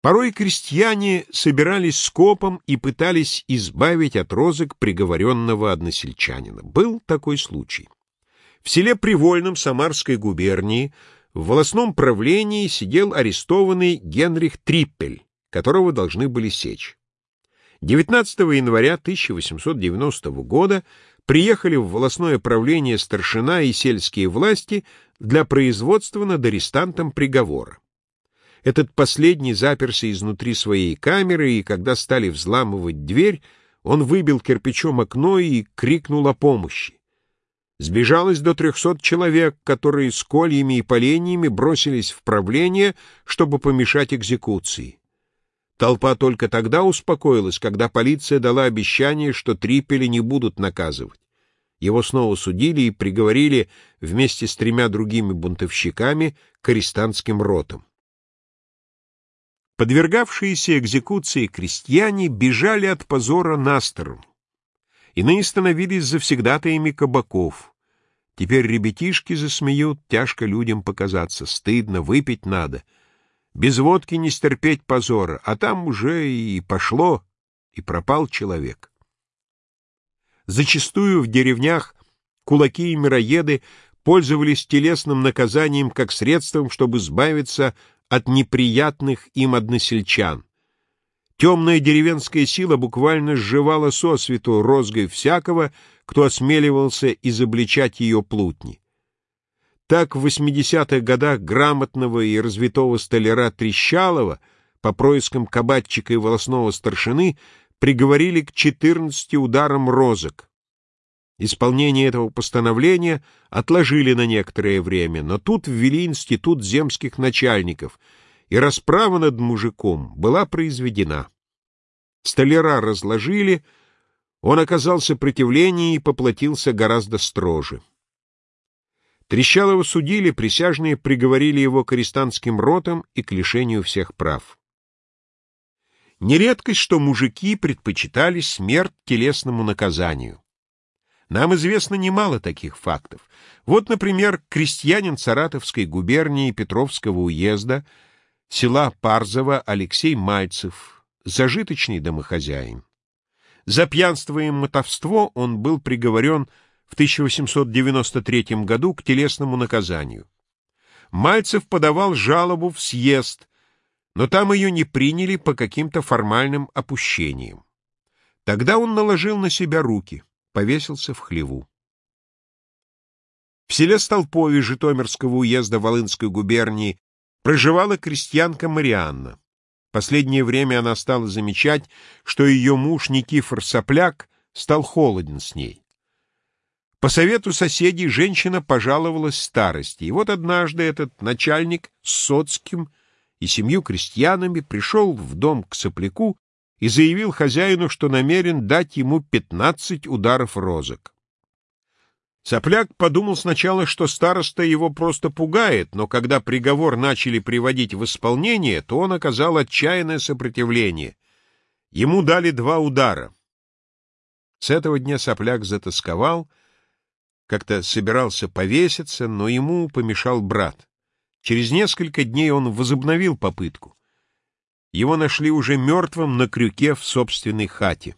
Порой крестьяне собирались скопом и пытались избавить от розок приговоренного односельчанина. Был такой случай. В селе Привольном Самарской губернии в волосном правлении сидел арестованный Генрих Триппель, которого должны были сечь. 19 января 1890 года приехали в волосное правление старшина и сельские власти для производства над арестантом приговора. Этот последний заперся изнутри своей камеры, и когда стали взламывать дверь, он выбил кирпичом окно и крикнул о помощи. Сбежалось до трехсот человек, которые с кольями и поленьями бросились в правление, чтобы помешать экзекуции. Толпа только тогда успокоилась, когда полиция дала обещание, что Триппеля не будут наказывать. Его снова судили и приговорили вместе с тремя другими бунтовщиками к арестантским ротам. Подвергавшиеся экзекуции крестьяне бежали от позора на сторону. Иные становились завсегдатаями кабаков. Теперь ребятишки засмеют, тяжко людям показаться, стыдно, выпить надо. Без водки не стерпеть позора, а там уже и пошло, и пропал человек. Зачастую в деревнях кулаки и мироеды пользовались телесным наказанием как средством, чтобы избавиться от неприятных им односельчан. Темная деревенская сила буквально сживала сосвету розгой всякого, кто осмеливался изобличать ее плутни. Так в 80-х годах грамотного и развитого столяра Трещалова по проискам кабатчика и волосного старшины приговорили к 14 ударам розок. Исполнение этого постановления отложили на некоторое время, но тут ввели институт земских начальников, и расправа над мужиком была произведена. Столяра разложили, он оказал сопротивление и поплатился гораздо строже. Трещалова судили, присяжные приговорили его к арестантским ротам и к лишению всех прав. Нередкость, что мужики предпочитали смерть телесному наказанию. Нам известно немало таких фактов. Вот, например, крестьянин Саратовской губернии Петровского уезда, села Парзово Алексей Мальцев, зажиточный домохозяин. За пьянство и мотовство он был приговорен в 1893 году к телесному наказанию. Мальцев подавал жалобу в съезд, но там ее не приняли по каким-то формальным опущениям. Тогда он наложил на себя руки повесился в хлеву. В селе Столпове Житомирского уезда Волынской губернии проживала крестьянка Марианна. Последнее время она стала замечать, что ее муж Никифор Сопляк стал холоден с ней. По совету соседей женщина пожаловалась старости, и вот однажды этот начальник с соцким и семью крестьянами пришел в дом к сопляку и заявил хозяину, что намерен дать ему пятнадцать ударов розок. Сопляк подумал сначала, что староста его просто пугает, но когда приговор начали приводить в исполнение, то он оказал отчаянное сопротивление. Ему дали два удара. С этого дня Сопляк затасковал, как-то собирался повеситься, но ему помешал брат. Через несколько дней он возобновил попытку. Его нашли уже мертвым на крюке в собственной хате.